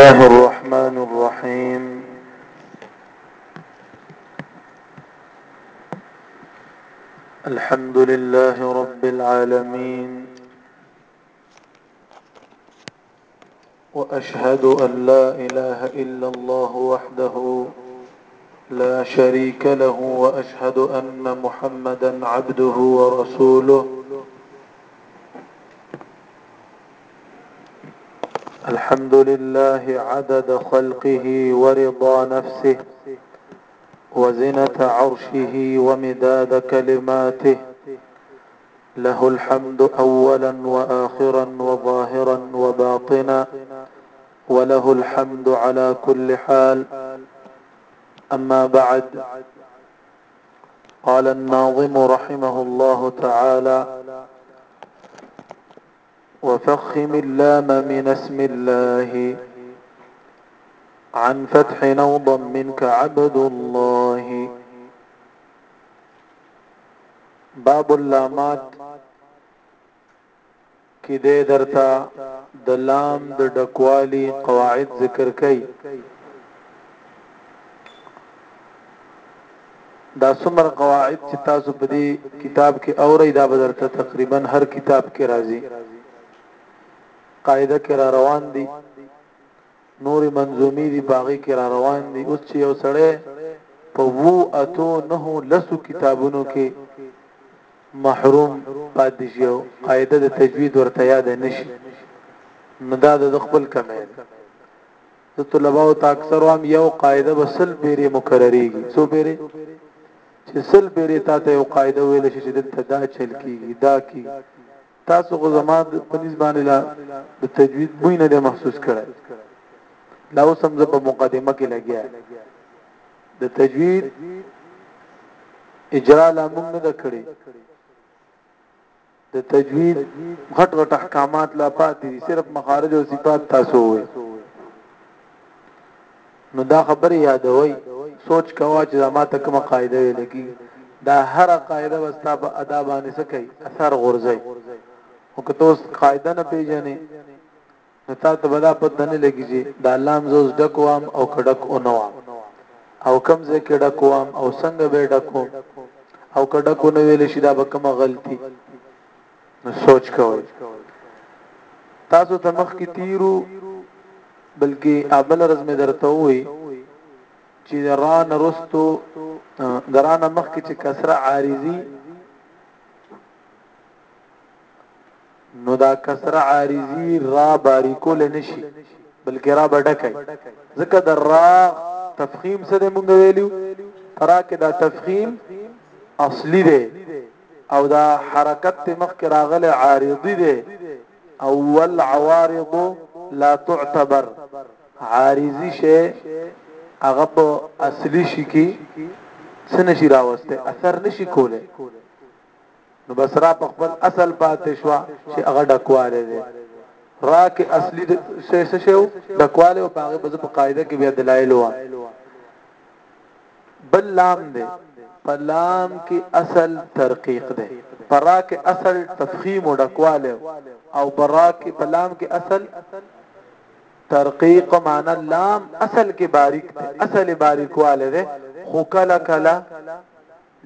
الله الرحمن الرحيم الحمد لله رب العالمين وأشهد أن لا إله إلا الله وحده لا شريك له وأشهد أن محمدا عبده ورسوله الحمد لله عدد خلقه ورضا نفسه وزنة عرشه ومداد كلماته له الحمد أولا وآخرا وظاهرا وباطنا وله الحمد على كل حال أما بعد قال الناظم رحمه الله تعالى وفخم اللام من اسم الله عن فتح او ضم كعبد الله باب اللامات کې کې دی درته د لام د ډکوالي قواعد ذکر کړي دا څومره قواعد چې تاسو په دې کتاب کې اورئ دا به درته تقریبا هر کتاب کې راځي قاعده کې را روان دي نور منظومي دي باغی کې را روان دي اوس چې یو سړی په وو اتو نه لسو کتابونو کې محروم پاتې شي او قاعده د تجوید ورته یاد نه شي نو دا د خپل کمه ده د طلباو ته اکثر هم یو قاعده بسل پیری مکرریږي څو پیری چې سل پیری تا ته یو قاعده ویل شي چې دلته دا چل کیږي دا کی تاسو غو زما په نسبت لا د تجوید بوی نه محسوس کړه لا اوس هم په مقدمه کې لګیا د تجوید اجرا لا موږ نه کړی د تجوید غټ غټ احکامات لا پاتې دي صرف مخارج او صفات تاسو وي نو دا خبر یادوي سوچ کوا چې ما ته کومه قاعده وي لګي دا هر قاعده وستا په ادا باندې سکی اثر غورځي او که تاسو قاعده نه پیژنې نو تا ته به دا پته نه لګي چې د الله مزوز ډک وام او که ډک او نه وام او کم ځای کې ډک وام او څنګه به ډک وم او که ډک نه ویل شي دا به کومه غلطي نو سوچ کوئ تاسو ته مخ کې تیرو بلکې ابل رزم درته وي چې ران رستو درانه مخ کې چې کسره عارضي نو دا کسر عارضی را باری کول نشي بلکې را بډکای ځکه د را تفخیم سره مونږ ویلو ترا کې دا تفخیم اصلي دی او دا حرکت ته مخ کې راغله عارضی دی او ول عوارض لا تعتبر عارضی شی هغه په اصلي شي کې سنشي راوسته اثر نشي کوله نو بصره په خپل اصل پاتې شو چې هغه ډکواله دی را کې اصلي شې څه شو ډکواله او باغې بز په قاعده کې بیا دلایل و بل لام دی په لام کې اصل ترقیق دی پرا کې اصل تفخیم او ډکواله او برا کې په لام کې اصل ترقیق معنا لام اصل کې باریک دی اصل باریکواله دی خو کله کله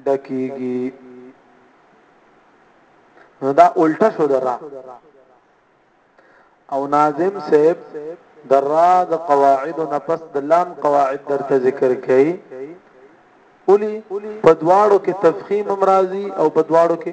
ډکیږي نو دا الټه شو درا او ناظم صاحب درا د قواعد نه پس د لام قواعد درته ذکر کړي اولی په دواړو کې تفخیم امراضي او په دواړو کې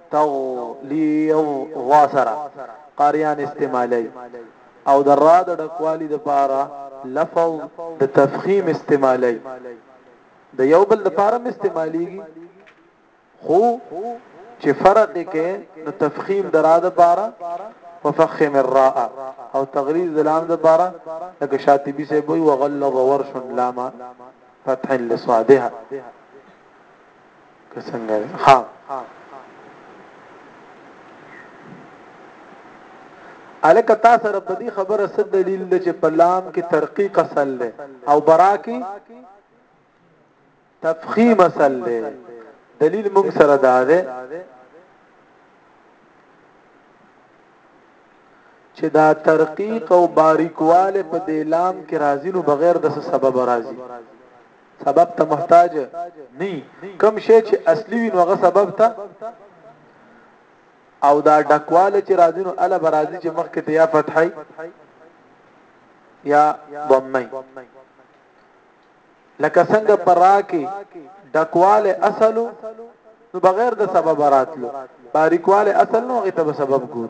تولیو غوا سره قاریان استعمالي او د را د ډکوالي د پاره لفظ د تفخیم استعمالي د یو بل د پاره استعماليږي خو چې فرق کې نو تفخیم د را د پاره وفخم الراء او تغلیظ د لام د پاره لکه شاطبی سه وي وغلظ ورش لاما فتح لصادها که څنګه دی ها الک تا سره په دې خبره څه دلیل دی چې په لام کې ترقیق اصل دی او برا کې تفخیم اصل دی دلیل موږ سره دا دی چې دا ترقیق او باریکواله په دې لام کې راځي نو بغیر د سبب راځي سبب ته محتاج نه کم شي چې اصلي وي نو هغه سبب ته او دا ډکواله چې راځي نو الا برازي چې مخکې ته یا فتحي یا ضمي لکه څنګه پرا کې ډکواله اصل نو بغیر د سبب راتلو باریکواله اصل نو هغه ته سبب ګور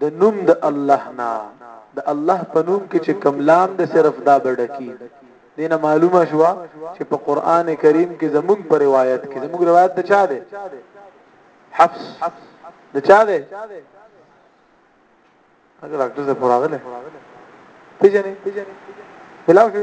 د نوم د الله نه د الله په نوم کې چې کم لام د صرف دا بډکی دینه معلومه شو چې په قران کریم کې زموږ په روایت کې زموږ روایت د چا ده حفص د چا ده هغه ډاکټر څخه راغله پیژنې پیژنې بلاو شو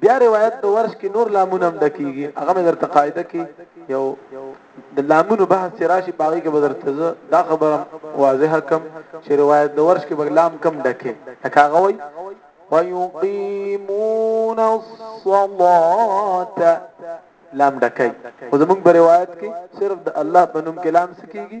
بیا روایت د ورش کې نور لامونه هم ډکیږي هغه مې درته قاعده کې یو د لامونو بحث چې راشي باغی کې بدرته زه دا خبره واضحه کم چې روایت د ورش کې بغلام کم ډکه لکه هغه وای ويقيمون الصلاه لام ډکای او زمونږ په روایت کې صرف د الله په نوم کلام سکیږي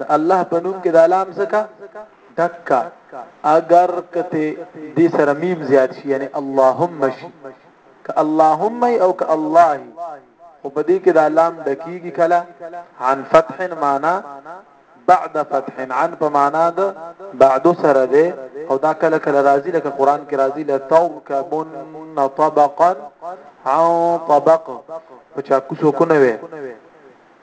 د الله په نوم کې د لام زکا دکا اگر کته دې سره میم زیات شي یعنی اللهم شي ک اللهم او ک الله خو په دې کې د لام دکیږي کلا عن فتح معنا بعد فتح عن په معنا د بعد سره ده او دا کله کله راځي لکه قران کې راځي لا ترکبن طبقا عن طبق په چا کو سو کو نه وي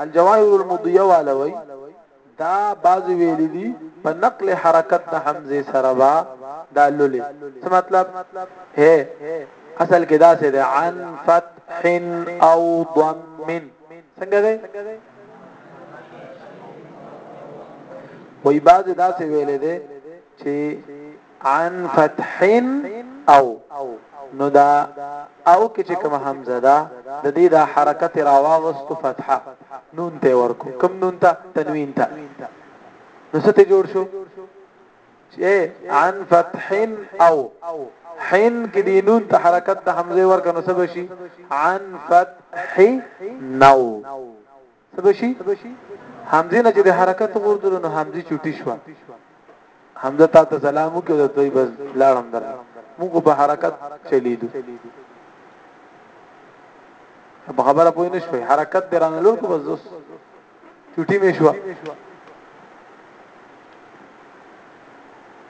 الجواهر المضیه والوی دا باز ویل دي په نقل حرکت د حمزه سره با دا لولې څه مطلب هه اصل کې دا څه ده عن فتح او ضم څنګه ده وای باز دا څه ویل دي چې عن فتح او نو دا او کې چې کوم حمزه ده د دې د حرکت راوا واستو فتحه نون ته ورکو کوم نون ته تنوین ته نو څه ته جوړ شو چې عن فتح او حين کې دی نون ته حرکت د حمزه ورکو نو څه بشي عن فتح نو څه بشي حمزه نه چې د حرکت غوردل نو حمزه چټي شو حمزه تا ته سلام وکړ د توي بس لاړم در موږ په حرکت چلیدو په خبره پوه نه شوي حرکت درانه لور کو بس دوس چټي مې شو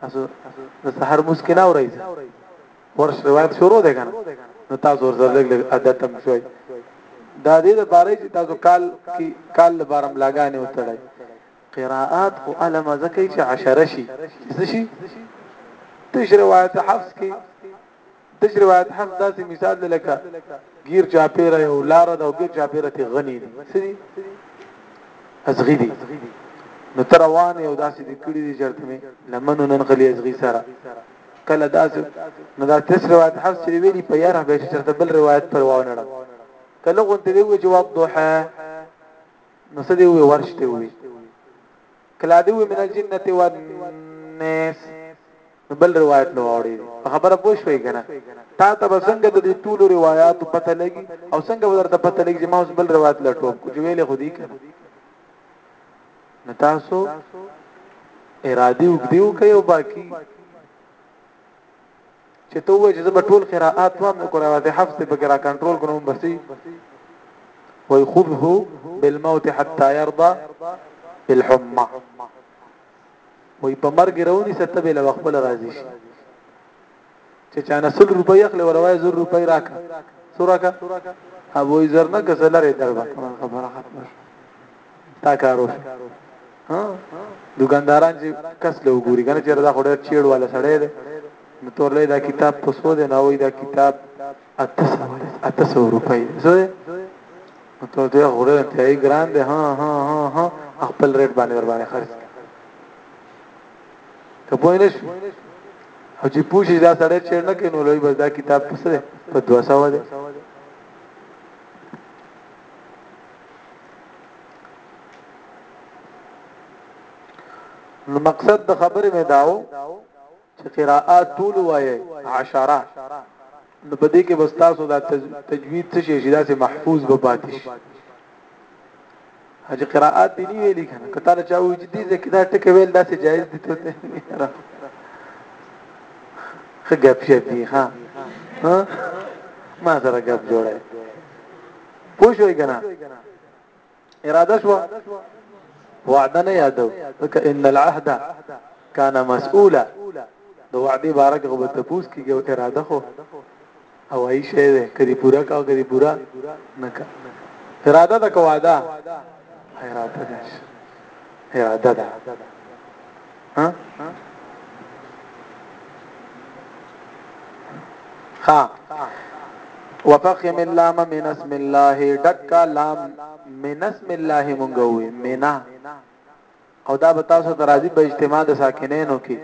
تاسو د سحر مسکنا اورئ ورش روایت شروع ده کنه نو تاسو ورځل لګ لګ عادت هم شوي دا دې د بارې چې تاسو کال کی کال لپاره ملاګانې وتړئ قراءات او علم زکه چې عشره شي څه شي تش روایت حفص کې دج روایت حق داسې مثال دی لکه غیر چاپیره یو لار دا غیر چاپیره ته غنی دي سری ازغی دي نو تر روان یو داسې د کړي دي چرته می لمنو نن غلی ازغی سره کله داسې نو دا تس روایت حق چې ویلي په یاره به چرته بل روایت پر واونه نه کله غونته دی وی جواب دوحه نو سدی وی ورشته وی کلا دی وی من الجنه والناس نو بل روایت نو اوري په خبره پوه شوي کنه تا ته به څنګه د دې ټولو روایتو پته لګي او څنګه به درته پته لګي چې ما اوس بل روایت لټوم چې ویلې خو دې کنه نو تاسو ارادي وګدیو کوي او باقی چې ته وې چې زما ټول قراءات وام نو قرآن د حفظ په کې را کنټرول کوم بسې وي خذه بالموت حتى يرضى بالحمى وای په مرګ راونی سته به له خپل راضي شي چې چا نه 100 روپۍ اخلي وروای 100 روپۍ راکا سورکا ابو زر نه کسلره دربا خبره ختمه تا کارو ها دکانداران چې کس له وګوري کنه چې دا خوري چیړ والا سړی دی نو تورلې دا کتاب پسو دی نه وای دا کتاب اته سوه اته سوه روپۍ زه نو ته دې غوړې انتهایی ګران دی ها ها ها ها خپل ریټ باندې ور باندې خرج ته پوه نه شو او چې پوښي دا سړی چیر نه کینو لوی بس دا کتاب پسره په 200 دی نو مقصد د خبرې مې داو چې قراءات ټول وایې عشره نو په دې کې بس تاسو دا تجوید څه شي داسې محفوظ به پاتې شي هغه قراءات دی نه ویلي کنه کته له چاوي چې دې ځکه دا ټکه ویل داسې جایز دي ته خګب شي دي ها ها ما سره غب جوړه پوښوي کنه اراده شو وعده نه یادو ځکه ان العهد کان مسؤولا د وعده بارک غو ته پوس کیږي او اراده خو او ای شی ده کدی پورا کا کدی پورا نه کا اراده د کو وعده اراده ده اراده ده ها وفخم اللام من اسم الله دکا لام من اسم الله مونږ وې مینا او دا به تاسو ته راځي په اجتماع د ساکنینو کې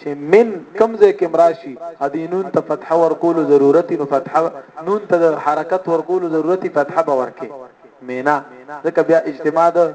چې من کمزه کې مراشي حدینون ته فتح ورکول ضرورت نو فتح نون ته حرکت ورکول ضرورت فتح به ورکه مینا ځکه بیا اجتماع د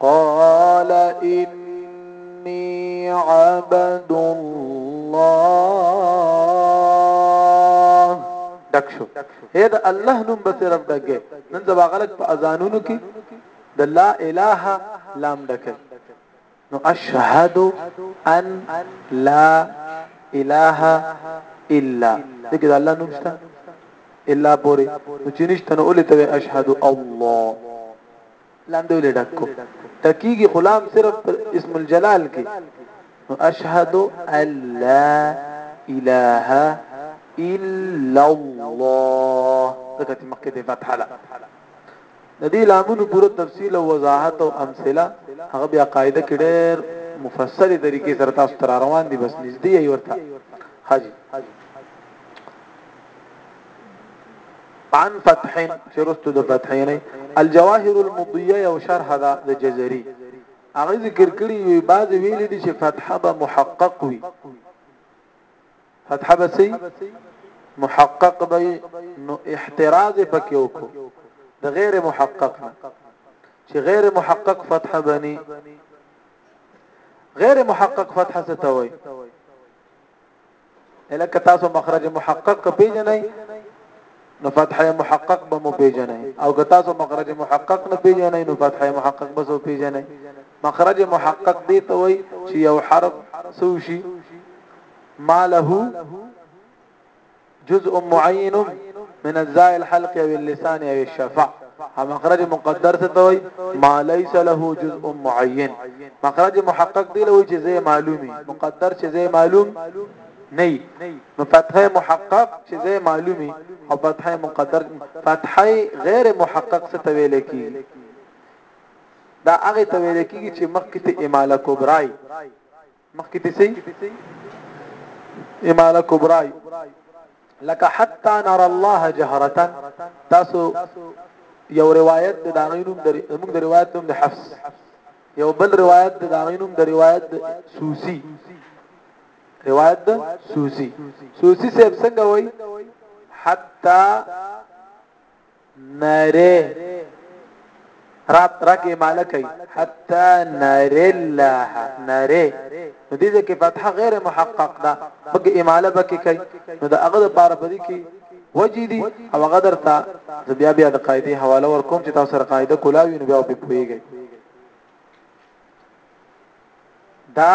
قال إني عبد الله ډک شو هي د الله نوم به صرف ډګه نن زبا غلط په اذانونو کې د لا اله لام ډکه نو اشهد ان لا اله الا دغه د الله نوم شته الا پوری نو چې نشته نو ولې ته اشهد الله لاندې ولې ډک کو ټکیږي غلام صرف پر اسم الجلال کې نو اشهد ان لا اله الا الله دغه چې مخکې د فتح لا د دې لامونو پوره تفصیل او وضاحت او امثله هغه بیا قاعده کې ډېر مفصل طریقې سره تاسو تر روان دي بس نږدې یې ورته حاجی عن فتح چې رستو د فتح نه الجواهر المضیه یو شرح ده د جزری هغه ذکر کړی وی بعض ویل دي چې فتحه به محقق وي فتحه به سي محقق به نو احتراز پکې وکړو د غیر محقق نه چې غیر محقق فتحه بني غیر محقق فتحه ستوي الکه تاسو مخرج محقق ک پیژنئ نو فتحه محقق به مو پیژنئ او که تاسو مخرج محقق نه پیژنئ نو فتحه محقق به سو پیژنئ مخرج محقق دی ته وای چې یو حرف سوشي ماله جزء معين من الزاء الحلق او اللسان او الشفه مخرج مقدر څه توي ما ليس له جزء معين مخرج محقق دی لوي چې زي معلومي مقدر چې زي معلوم نه نو فتحه محقق چې زي معلومي او فتحه مقدر فتحه غیر محقق څه توي لکی دا هغه توي لکی چې مخکې ته اماله کبرای مخکې دې سي اماله کبرای لکه حتا نر الله جهرتا تاسو یو روایت د داغینوم د موږ د روایت نوم د حفص یو بل روایت د داغینوم د روایت سوسی روایت د سوسی سوسی صاحب څنګه وای حتا نره رات رګه مال کوي حتا نر الله نره نو دې ځکه فتحه غیر محقق ده بګه اماله بکې کوي نو دا هغه لپاره پدې کې وجې دي او هغه درته بیا بیا د قاعده حواله ورکوم چې تاسو سره قاعده کولاوي نو بیا په پويږي دا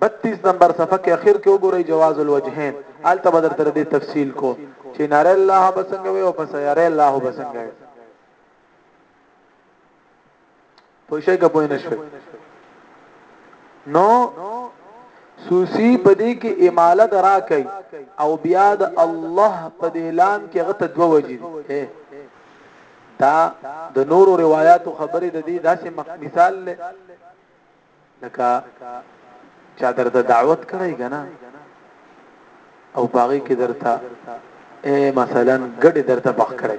32 نمبر صفحه کې اخر کې وګورئ جواز الوجهين آلته بدر تر دې تفصیل کو چې نار الله بسنګ وي او پس یار الله بسنګ وي پوښښ کوی نشو نو سوسی پدې کې اماله درا کوي او بیا د الله په دې لام کې غته دوه وجې دا د نورو روایتو خبرې د دې داسې مثال دی لکه چا درته دعوت کړی کنه او باغی کې درته اے مثلا ګډه درته بخ کړی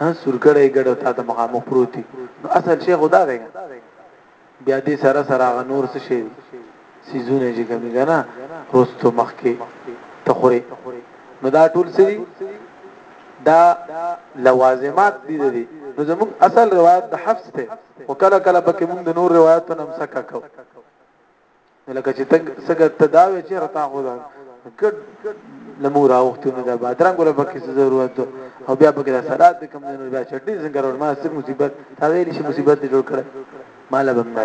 ها سورګړې ګډه تا ته مخامخ پروتي نو اصل شیخ خدا دی بیا دې سره سره هغه نور څه شی دي سیزونه چې کمی کنه رستو مخکي تخوري نو دا ټول سری دا لوازمات دي دي نو زموږ اصل روایت د حفظ ته وکړه کله پکې موږ د نور روایتونو هم سکه کو لکه چې څنګه تداوی چې رتا خو ده ګډ لمور اوخت نه ده بادرنګ ولا پکې ضرورت او بیا پکې سلاد کم نه بیا چټي څنګه ور ما څه مصیبت تا ویل شي مصیبت جوړ کړ مال بم نه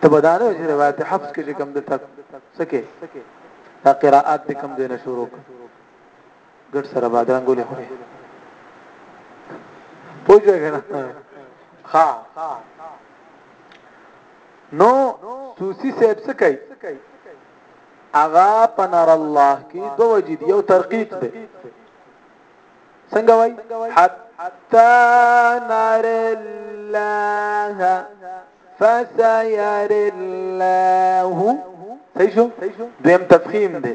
ته بدانه چې روایت حفظ کې کم ده تک سکه قراءات کم دینه شروع کړ ګډ سره بادرنګ ولې خوري پوجا کنه ها نو توسی صاحب څه کوي اغا پنار الله کی دو وجید یو ترقیق دی څنګه وای حتا نار الله فسير الله صحیح شو دویم تفخیم دی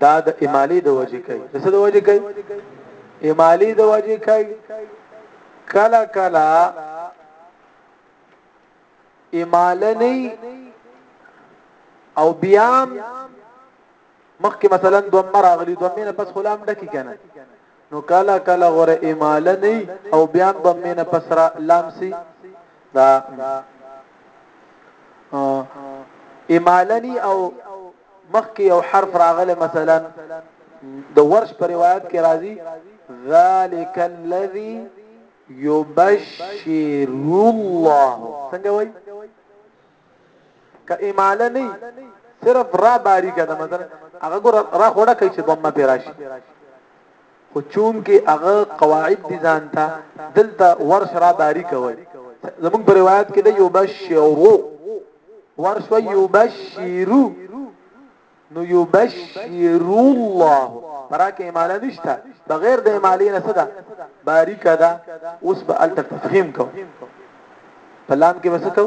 دا د امالی د وجې کوي د څه د وجې کوي امالی د وجې کوي کلا کلا امالنی او بیام مخکې مثلا دوه مراغلی دوه مینه پس غلام ډکی کنه نو کلا کلا غره امالنی او بیام دوه مینه پس را لامسی دا امالنی او مخکې یو حرف راغلی مثلا د ورش پر روایت کې راځي ذالک الذی یبشر الله څنګه وای که اماله نه صرف را باریکه ده مثلا هغه ګور را خوړه کوي چې ضمه پیراشي خو چونکه هغه قواعد دي ځان ته دلته ورش را باری کوي زمونږ په روایت کې د یبشرو ورش و یبشرو نو یبشر الله براکه اماله نشته بغیر د اماله نه صدا باریک ده اوس به ال تفخیم کو پلام کې وسکو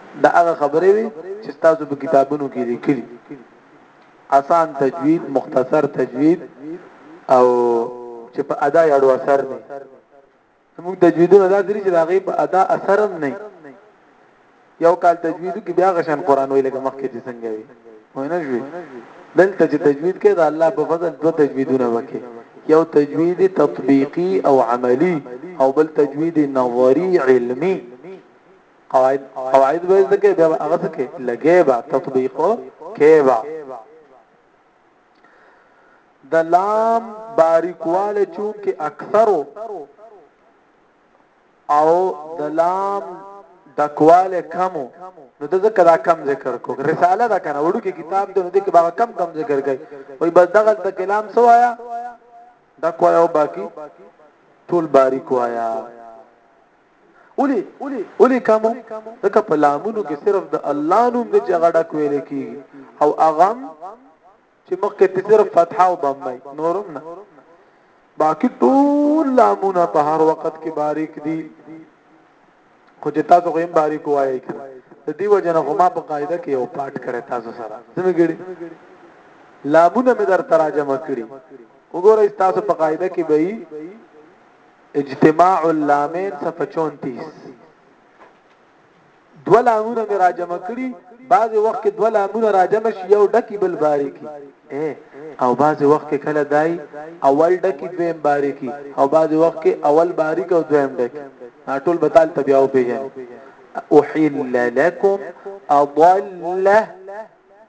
دا هغه خبرې وې چې تاسو په کتابونو کې لیکلي آسان تجوید مختصر تجوید او چې په ادا یړو اثر نه موږ تجویدونه دا درې چې دا غي په ادا اثر هم نه یو کال تجوید کې بیا غشن قران ویل کې مخکې چې څنګه وي ونه جوړ دلته چې تجوید کې دا الله په فضل دوه تجویدونه وکي یو تجوید تطبیقی او عملی او بل تجوید نظری علمی قواعد قواعد به ځکه بیا هغه څه لګي با تطبیق کې با د لام باریکواله چونکه اکثرو او د لام دکواله کمو نو د ذکر دا کم ذکر کو رساله دا کنه وړو کې کتاب د دې کې باغ کم کم ذکر کوي وای بس دغه د کلام سوایا دکواله او باقی ټول باریکوایا اولی اولی کمو دکه په لامونو کې صرف د الله نوم د جګړه کوي کی او اغم چې مخکې ته صرف فتحه او بمای نورم نه باقی ټول لامونه په هر وخت کې باریک دي خو چې تاسو غیم باریک وایي د دې وجنه خو ما په قاعده کې یو پاټ کړی تاسو سره څنګه ګړي لامونه مې در تراجمه کړی وګورئ تاسو په قاعده کې به اجتماع اللامین صفحه 34 دو لامونه می راجمه کړي بعضی وخت کې دو لامونه راجمه شي یو ډکی بل باری کی او بعضی وخت کې کله دای اول ډکی دویم باری کی او بعضی وخت کې اول باری کی او دویم ډکی ټول بتال تبیاو پیژن احل لکم اضل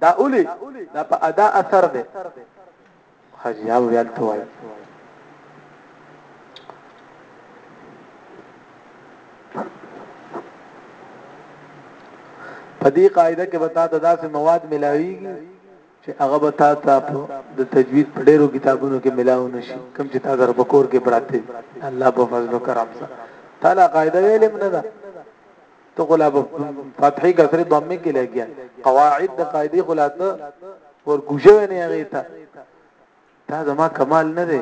دا اولی دا په ادا اثر دی خزیاب ویل توای په دې قاعده کې به تاسو داسې مواد ملاويږي چې هغه به تاسو د تجوید په ډېرو کتابونو کې ملاو نشي کوم چې تاسو په کور کې پراته الله په فضل او کرم سره تعالی قاعده ویلې نه ده ته غلاب فتحي کسره ضمه کې لګیا قواعد د قاعده خلاصه ورګوجو نه هغه ته دا زما کمال نه دی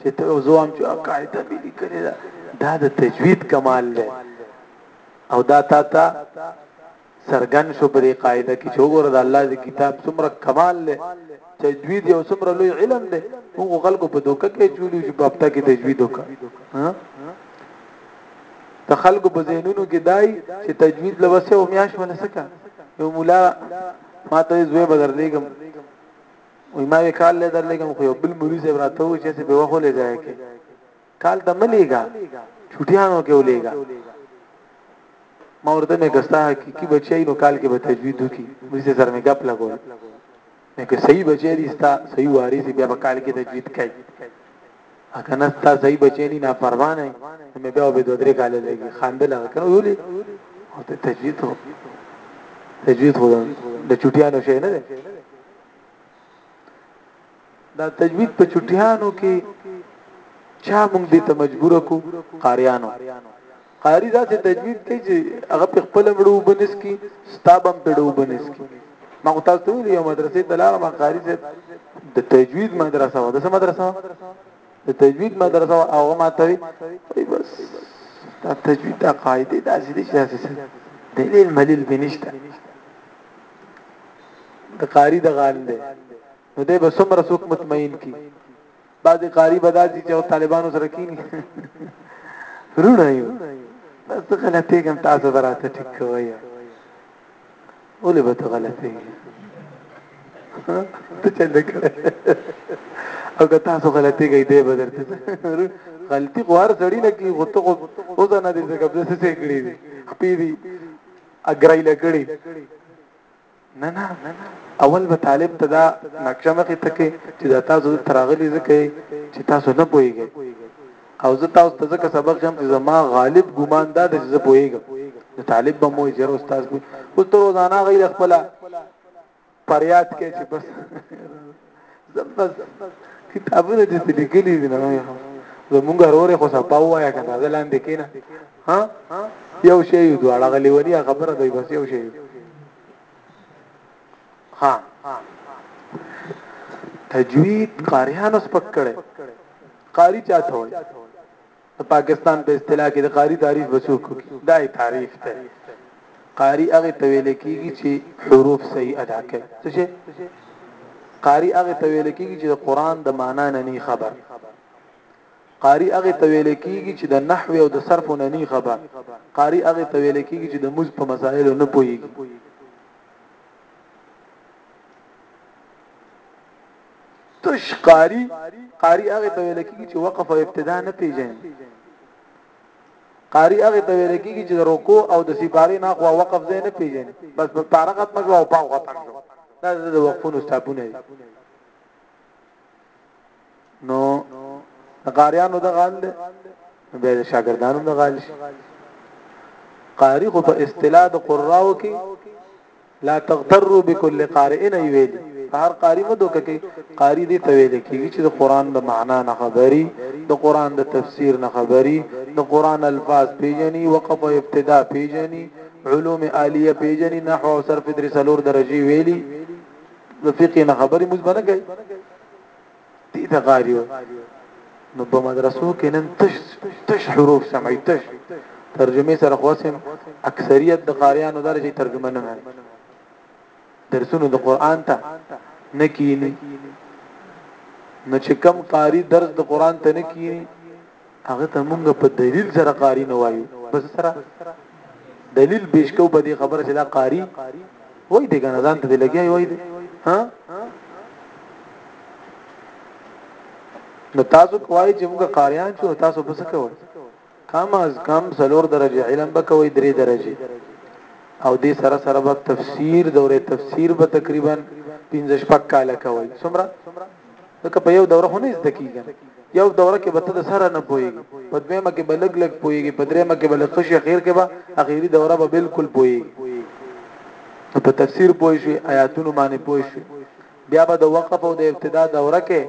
چې ته زوام چې قاعده به لیکلی دا دا د تجوید کمال دی او دا تا ته سرګن شو پر قاعده کې چې وګوره د الله د کتاب څومره کمال دی تجوید یو څومره لوی علم دی موږ خلکو په دوکه کې چولې چې بابتا کې تجوید وکړه د خلکو په ذهنونو کې دای چې تجوید لوسه او میاش باندې سکا یو مولا ما ته زوی بدر لګم وای ما یې کال له درلګم خو یو بل مریض راته و چې به وخو لګای کې کال ته مليګا چټیانو کې ولېګا ما ورته مې ګستا حقيقي بچي نو کال کې به تجوید وکي مریض سره مې غپ لګول نه که صحیح بچی دي ستا صحیح وارث بیا په کال کې تجوید کوي اګه نه ستا صحیح بچی نه نه پروانه مې بیا به دوه درې کال لګي خاندل کنه ویلي او ته تجوید هو تجوید هو د چټیانو شي نه دا تجوید په چټیانو کې چا مونږ دې ته مجبور کو قاریانو قاری داسې تجوید کوي چې هغه په خپل مړو وبنس کی ستابم په ډو وبنس کی ما خو تاسو ته ویل یو مدرسې ته لارم قاری صاحب د تجوید مدرسه و د څه مدرسه د تجوید مدرسه او هغه ماته وی بس دا تجوید دا قاعده دا سړي چې اساس دلیل ملیل بنشته د قاری د غال دی نو دې به سمره سوک مطمئن کی بعضی قاری بداجی چې طالبانو سره کینی رونه یو بس ته غلطی کوم تاسو براته ټیک کوی اولی به ته غلطی ته چل کړه او که تاسو غلطی گئی دی بدر ته غلطی غوار سړی نه کی غوته غو اوس نه دې څه قبضه څه کړی دی خپې دی اګرای لکړی نه نه اول به طالب ته دا نقشه مخې ته کې چې دا تاسو تراغلي ځکه چې تاسو نه پويږئ او زه تاسو ته ځکه سبق جام چې زما غالب ګمان دا د زه پويږم نو طالب به مو یې استاد کو او تر روزانه غي خپل پریاد کې چې بس زمز کتابونه دې څه لیکلي دي نه وایم زمونږ وروره خو صفاو وایا کنه ځلان دې کینه ها یو شی یو دواړه غلی ونی خبره دی بس یو شی ها تجوید قاریانو سپک کړي قاری چاته وای د پاکستان په اصطلاح کې د قاری تعریف وسوک دا تعریف ته قاری هغه ته ویل کیږي چې حروف صحیح ادا کوي څه شي قاری هغه ته ویل کیږي چې د قران د معنا نه نه خبر قاری هغه ته ویل کیږي چې د نحو او د صرف نه نه خبر قاری هغه ته ویل کیږي چې د موز په مسائل نه پوهیږي تش قاری قاری هغه ته ویل کیږي چې وقف او ابتدا نه پیژني قاری هغه ته ویل کیږي چې رکوع او د سیباري نه خو وقف ځای نه پیژني بس په پاره ختم شو او پاو ختم شو دا د وقفونو ستابونه دي نو قاریانو د غال دی بیا د شاګردانو د غال شي قاری خو په اصطلاح د قراو کې لا تغتروا بكل قارئ نه ویل په هر قاری مو دوک کې قاری دې ته ویل کېږي چې د قران د معنا نه خبري د قران د تفسیر نه خبري د قران الفاظ پیژني وقف او ابتدا پیژني علوم عالیه پیژني نحو او صرف درې څلور درجه ویلي د فقې نه خبري مزبنه کوي دي د غاریو نو په مدرسو کې نن تش تش حروف سمعي تش ترجمه سره خواسم اکثریت د قاریانو درجه ترجمه نه مې درسونو د قران ته نه کینی نو چې کم قاری درس د قران ته نه کینی هغه ته مونږ په دلیل سره قاری نه وایو بس سره دلیل پیش کو په دې خبره چې دا قاری وای دې کنه ځان ته لګیای وای دې ها نو تاسو کوی چې موږ قاریان شو تاسو بس کوی کم از کم سلور درجه علم به کوی درې درجه او دې سره سره به تفسیر دوره تفسیر به تقریبا 15 شپږ کال کوی څومره لکه په یو دوره هونه زده کیږي یو دوره کې به ته د سره نه پوي په دویمه کې به لګ لګ پويږي په دریمه کې به لږ خشي اخیر کې به اخیری دوره به بالکل پوي په تفسیر پوي شي آیاتونو باندې پوي شي بیا به د وقف او د ابتدا دوره کې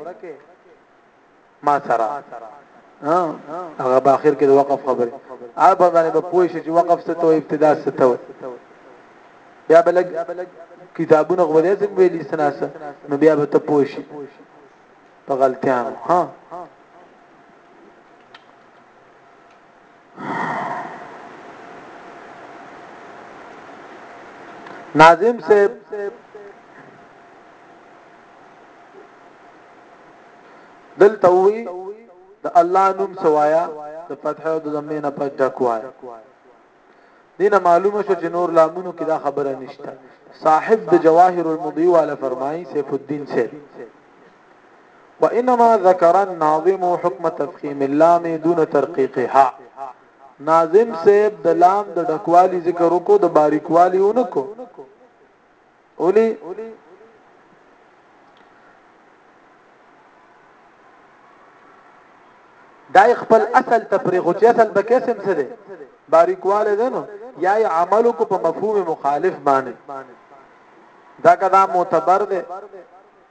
ما سره ها هغه په اخر کې د وقف خبره هغه په باندې به پوه شي چې وقف څه ته ابتدا څه ته بیا بلګ کتابونه غو دې څنګه ویلي سناسه نو بیا به ته پوه شي په غلطیانو ها ناظم صاحب دلته وی د الله نوم سوایا د فتح او د ضمه نه پس ډکوای دینه معلومه شو چې نور لامونو کې دا خبره نشته صاحب د جواهر المضی والا فرمایي سیف الدین سیف وانما ذکر الناظم حکم تفخیم اللام دون ترقیقها ناظم صاحب د لام د ډکوالی ذکر کو د باریکوالی اونکو اولی دا خپل اصل تفریغ او اصل به قسم څه دی باریکواله ده نو یا عمل کو په مفهوم مخالف باندې دا کدا معتبر ده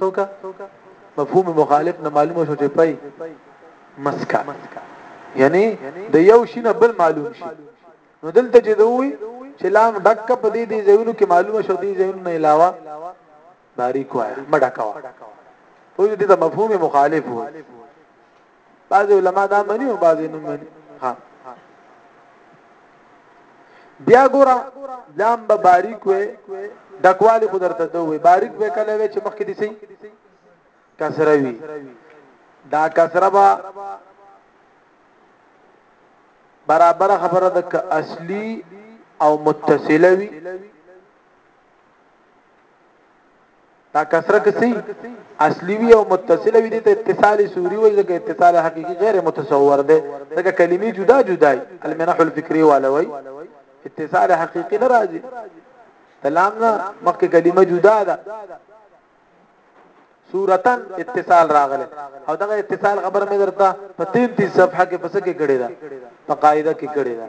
څوک مفهوم مخالف نه معلومه شو چې پي مسکا یعنی د یو شي نه بل معلوم شي نو دلته چې دوی چې لام ډک په دې دې ځایونو کې معلومه شو دې ځایونو نه علاوه باریک وای مډکوا په دې د مفهوم مخالف وای بعض علما دا مني او بعض نه مني ها بیا ګورا دام به باریک وې دکوالی خو درته دوی باریک به کله وې چې مخکې دي سي کسره وی دا کسره با برابر خبره د اصلي او متصله وی دا کسره کې سي اصلي وي او متصله وي د اتصال سوري وي ځکه اتصال حقيقي غیر متصور دی ځکه کلمې جدا جدا دي المنح الفکری والا وي اتصال حقيقي نه راځي سلام نه مخکې کلمه جدا ده صورتا اتصال راغله او دغه اتصال خبر مې درته په 33 صفحه کې پس کې کړی دا په قاعده کې کړی دا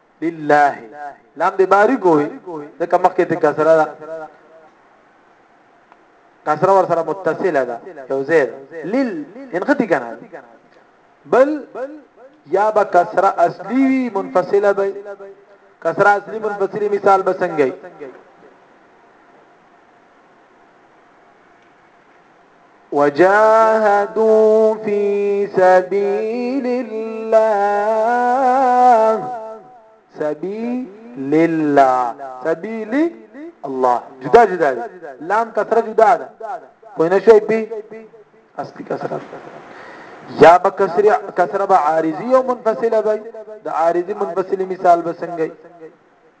لله لام دې باری کوي دا کومه کې ته کسره ده کسره ور سره متصله ده یو زیر لل انغتی کنه بل یا با کسره اصلي وي منفصله به کسره اصلي منفصله مثال بسنګي وجاهدوا في سبيل الله سبيل الله سبيل الله جدا جدا دي لام کسره جدا ده کوئی نه شوی بي اصلي کسره یا به کسره کسره به عارضی او منفصله وي د عارضی منفصله مثال به څنګه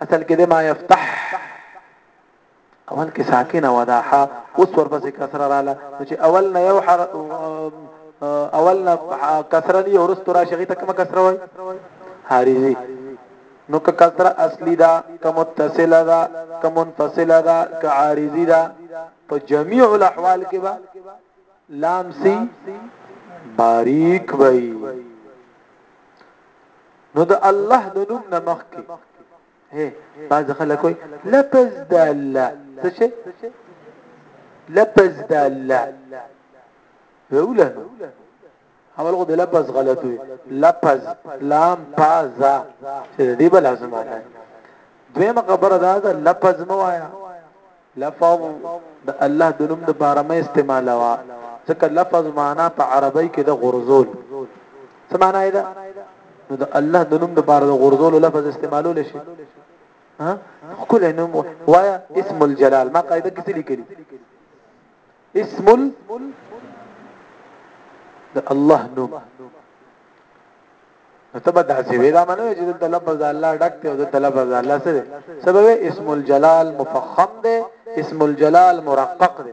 اصل کې د ما يفتح اول کې ساکنه وداحه اوس ورپسې کسره رااله چې اول نه یو حر اول نه کسره دی ورست را شغی ته کومه کسره وای حارزي نو که کسره اصلي دا که متصله دا که منفصله دا که عارضي دا په جميع الاحوال کې با لام سي باریک وای نو د الله د نوم نه مخکي هي بعض خلک وي لفظ د الله څه شي لفظ د الله ویوله نو اول غو د لفظ غلط وي لفظ لام پازا چې دې بل لازم نه دویمه خبره دا ده لفظ موایا لفظ د الله د نوم د باره مې استعمالوا ځکه لفظ معنا په عربی کې د غرزول څه معنا ده نو د الله د نوم د باره د غرزول لفظ استعمالول شي ها خپل نوم وایا اسم الجلال ما قاعده کې لیکلي اسم د الله نوم تبا دا سی وی دا منو چې د لفظ الله ډک ته او د لفظ الله سره سبب اسم الجلال مفخم ده اسم الجلال مرقق ده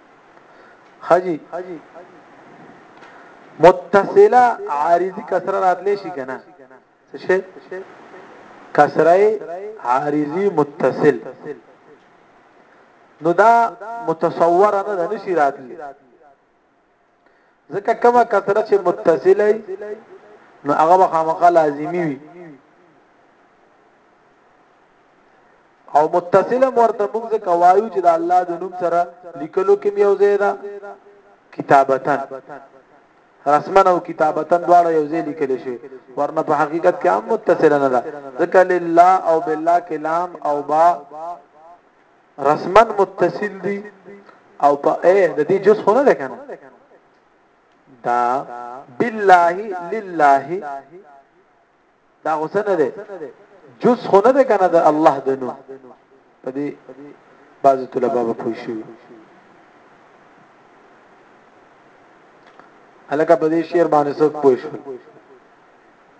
حاجی متصله عارضی کسره راتلی شي کنه څه شي کسره عارضی متصل نو دا متصور نه ده نشي راتلی ځکه کومه کثره چې متصله نو هغه مخامخه لازمی وي او متصله ورته موږ ځکه وایو چې د الله د نوم سره لیکلو کې یو ځای ده کتابتن رسما او کتابتن دواړه یو ځای لیکل شي ورنه په حقیقت کې هم متصل نه ده ذکر لله او بالله کلام او با رسما متصل دي او په اې د دې جز خو نه ده کنه دا بالله لله دا غوسنه ده جز خو نه ده کنه د الله د نوم په دې بعض طلبه به پوه شي الکه په دې شعر باندې څوک پوه شي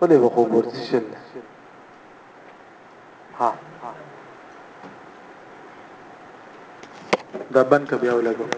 ولې به خوب ورځي شل ها دا بند کبیا ولګو